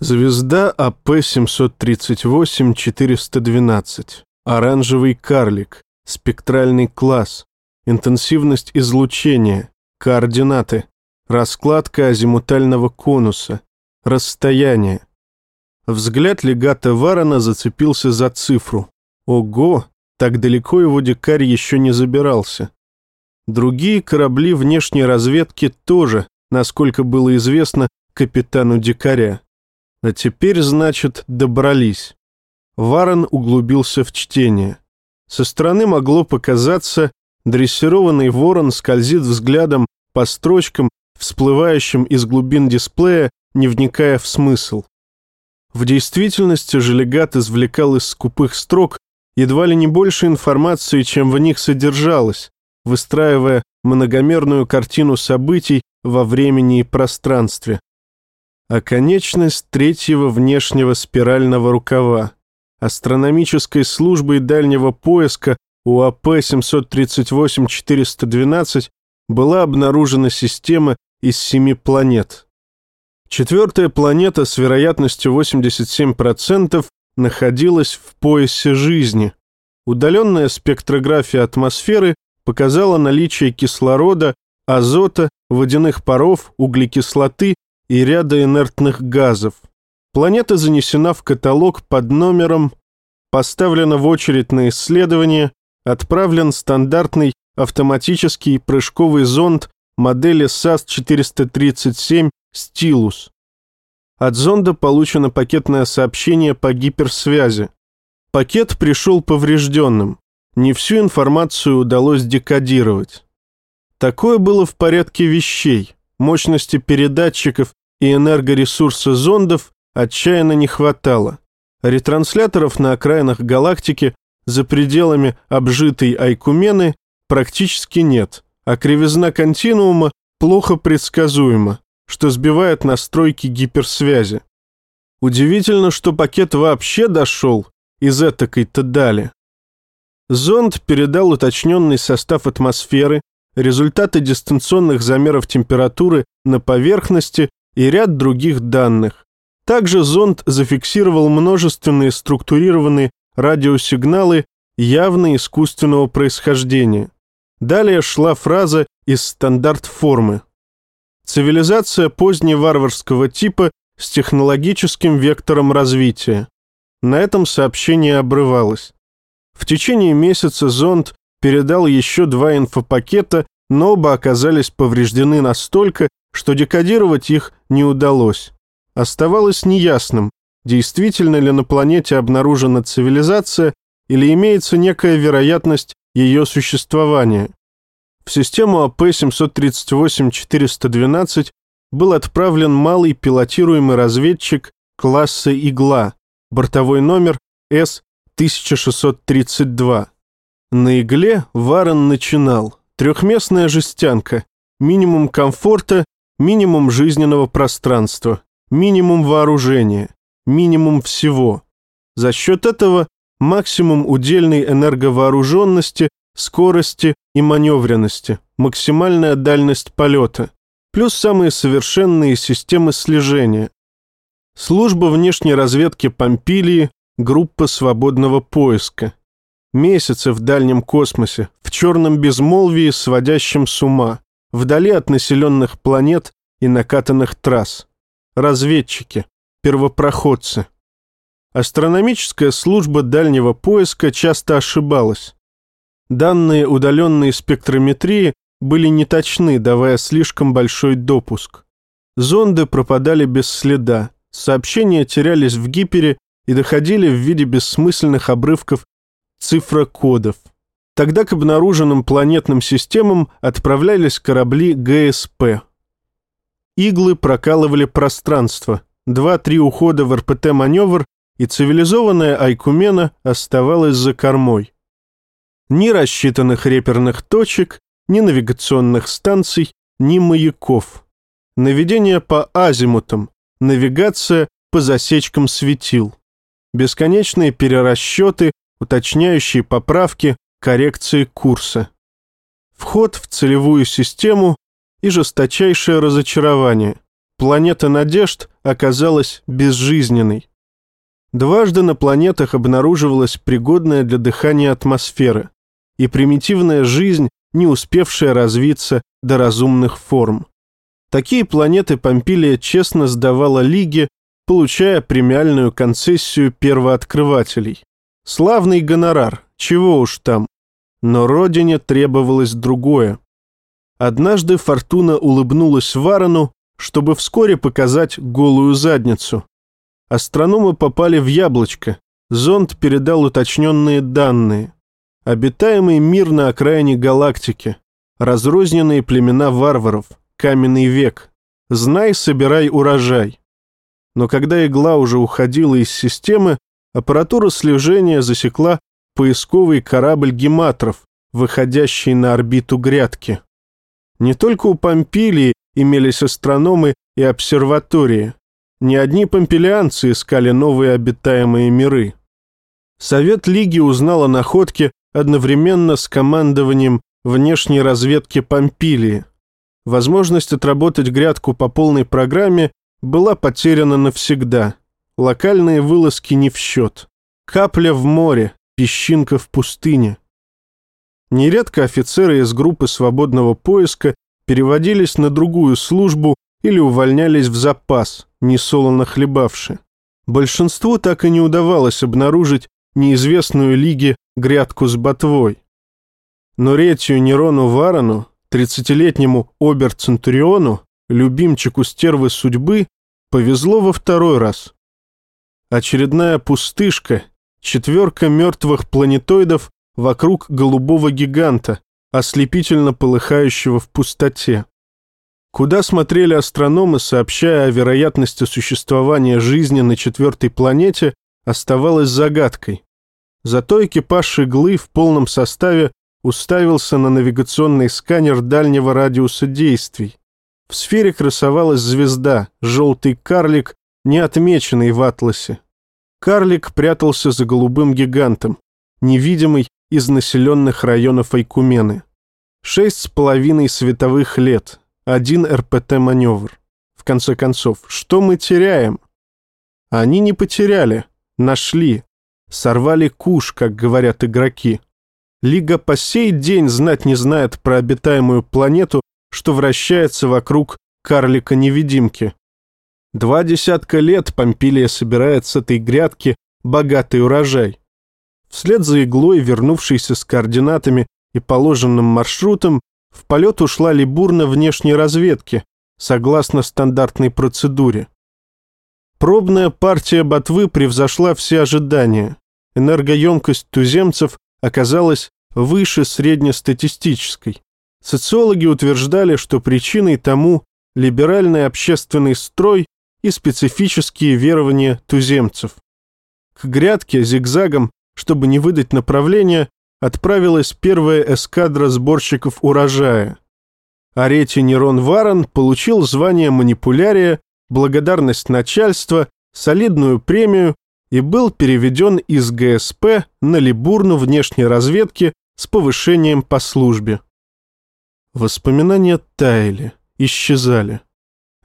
Звезда АП-738-412. Оранжевый карлик. Спектральный класс. Интенсивность излучения. Координаты. Раскладка азимутального конуса. Расстояние. Взгляд легата Варона зацепился за цифру. Ого, так далеко его дикарь еще не забирался. Другие корабли внешней разведки тоже, насколько было известно капитану дикаря. А теперь, значит, добрались. Варон углубился в чтение. Со стороны могло показаться, дрессированный ворон скользит взглядом по строчкам, всплывающим из глубин дисплея, не вникая в смысл. В действительности же легат извлекал из скупых строк едва ли не больше информации, чем в них содержалось, выстраивая многомерную картину событий во времени и пространстве оконечность третьего внешнего спирального рукава, астрономической службой дальнего поиска УАП-738-412 была обнаружена система из семи планет. Четвертая планета с вероятностью 87% находилась в поясе жизни. Удаленная спектрография атмосферы показала наличие кислорода, азота, водяных паров, углекислоты и ряда инертных газов. Планета занесена в каталог под номером, поставлена в очередь на исследование, отправлен стандартный автоматический прыжковый зонд модели САС-437 «Стилус». От зонда получено пакетное сообщение по гиперсвязи. Пакет пришел поврежденным. Не всю информацию удалось декодировать. Такое было в порядке вещей. Мощности передатчиков и энергоресурса зондов отчаянно не хватало. Ретрансляторов на окраинах галактики за пределами обжитой Айкумены практически нет, а кривизна континуума плохо предсказуема, что сбивает настройки гиперсвязи. Удивительно, что пакет вообще дошел из этакой-то дали. Зонд передал уточненный состав атмосферы, результаты дистанционных замеров температуры на поверхности и ряд других данных. Также зонд зафиксировал множественные структурированные радиосигналы явно искусственного происхождения. Далее шла фраза из стандарт-формы. Цивилизация поздневарварского типа с технологическим вектором развития. На этом сообщение обрывалось. В течение месяца зонд передал еще два инфопакета, но оба оказались повреждены настолько, что декодировать их не удалось. Оставалось неясным, действительно ли на планете обнаружена цивилизация или имеется некая вероятность ее существования. В систему АП-738-412 был отправлен малый пилотируемый разведчик класса «Игла», бортовой номер С-1632. На «Игле» Варен начинал. Трехместная жестянка, минимум комфорта Минимум жизненного пространства, минимум вооружения, минимум всего. За счет этого максимум удельной энерговооруженности, скорости и маневренности, максимальная дальность полета, плюс самые совершенные системы слежения. Служба внешней разведки Помпилии, группа свободного поиска. Месяцы в дальнем космосе, в черном безмолвии, сводящем с ума вдали от населенных планет и накатанных трасс. Разведчики, первопроходцы. Астрономическая служба дальнего поиска часто ошибалась. Данные удаленной спектрометрии были неточны, давая слишком большой допуск. Зонды пропадали без следа, сообщения терялись в гипере и доходили в виде бессмысленных обрывков цифрокодов. Тогда к обнаруженным планетным системам отправлялись корабли ГСП. Иглы прокалывали пространство, два-три ухода в РПТ-маневр, и цивилизованная Айкумена оставалась за кормой. Ни рассчитанных реперных точек, ни навигационных станций, ни маяков. Наведение по азимутам, навигация по засечкам светил. Бесконечные перерасчеты, уточняющие поправки, коррекции курса. Вход в целевую систему и жесточайшее разочарование. Планета надежд оказалась безжизненной. Дважды на планетах обнаруживалась пригодная для дыхания атмосфера и примитивная жизнь, не успевшая развиться до разумных форм. Такие планеты Помпилия честно сдавала Лиге, получая премиальную концессию первооткрывателей. Славный гонорар, чего уж там. Но родине требовалось другое. Однажды Фортуна улыбнулась Варону, чтобы вскоре показать голую задницу. Астрономы попали в яблочко. Зонд передал уточненные данные. Обитаемый мир на окраине галактики. Разрозненные племена варваров. Каменный век. Знай, собирай урожай. Но когда игла уже уходила из системы, аппаратура слежения засекла поисковый корабль гематров, выходящий на орбиту грядки. Не только у Помпилии имелись астрономы и обсерватории. Не одни помпелианцы искали новые обитаемые миры. Совет Лиги узнал о находке одновременно с командованием внешней разведки Помпилии. Возможность отработать грядку по полной программе была потеряна навсегда. Локальные вылазки не в счет. Капля в море, песчинка в пустыне. Нередко офицеры из группы свободного поиска переводились на другую службу или увольнялись в запас, несолоно хлебавши. Большинству так и не удавалось обнаружить неизвестную Лиге грядку с ботвой. Но Ретью Нерону Варану, тридцатилетнему обер-центуриону, любимчику стервы судьбы, повезло во второй раз. Очередная пустышка, четверка мертвых планетоидов вокруг голубого гиганта, ослепительно полыхающего в пустоте. Куда смотрели астрономы, сообщая о вероятности существования жизни на четвертой планете, оставалось загадкой. Зато экипаж иглы в полном составе уставился на навигационный сканер дальнего радиуса действий. В сфере красовалась звезда, желтый карлик, не отмеченный в атласе. Карлик прятался за голубым гигантом, невидимый из населенных районов Айкумены. Шесть с половиной световых лет, один РПТ-маневр. В конце концов, что мы теряем? Они не потеряли, нашли, сорвали куш, как говорят игроки. Лига по сей день знать не знает про обитаемую планету, что вращается вокруг карлика-невидимки. Два десятка лет Помпилия собирает с этой грядки богатый урожай. Вслед за иглой, вернувшейся с координатами и положенным маршрутом, в полет ушла Либурна внешней разведки, согласно стандартной процедуре. Пробная партия ботвы превзошла все ожидания. Энергоемкость туземцев оказалась выше среднестатистической. Социологи утверждали, что причиной тому либеральный общественный строй и специфические верования туземцев. К грядке зигзагом чтобы не выдать направление, отправилась первая эскадра сборщиков урожая. Арети Нерон Варон получил звание манипулярия, благодарность начальства, солидную премию и был переведен из ГСП на Либурну внешней разведки с повышением по службе. Воспоминания таяли, исчезали.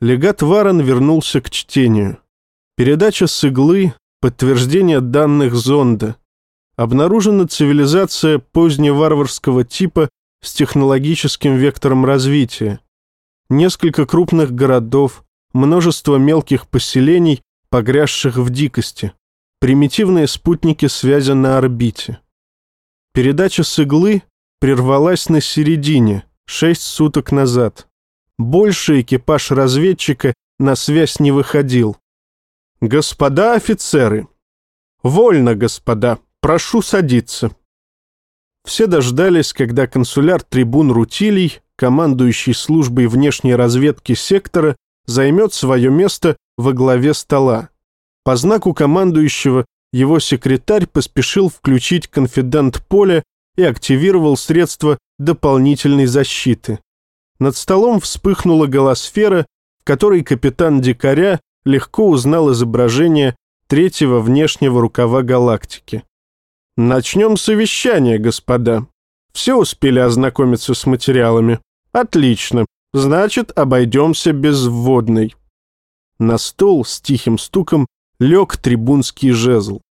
Легат Варон вернулся к чтению. Передача с иглы, подтверждение данных зонда, обнаружена цивилизация поздневарварского типа с технологическим вектором развития. Несколько крупных городов, множество мелких поселений, погрязших в дикости, примитивные спутники связи на орбите. Передача с иглы прервалась на середине, шесть суток назад. Больше экипаж разведчика на связь не выходил. «Господа офицеры!» «Вольно, господа!» Прошу садиться». Все дождались, когда консуляр-трибун Рутилий, командующий службой внешней разведки сектора, займет свое место во главе стола. По знаку командующего его секретарь поспешил включить конфидент поля и активировал средства дополнительной защиты. Над столом вспыхнула голосфера, в которой капитан Дикаря легко узнал изображение третьего внешнего рукава галактики. Начнем совещание, господа. Все успели ознакомиться с материалами? Отлично. Значит, обойдемся без вводной. На стол с тихим стуком лег трибунский жезл.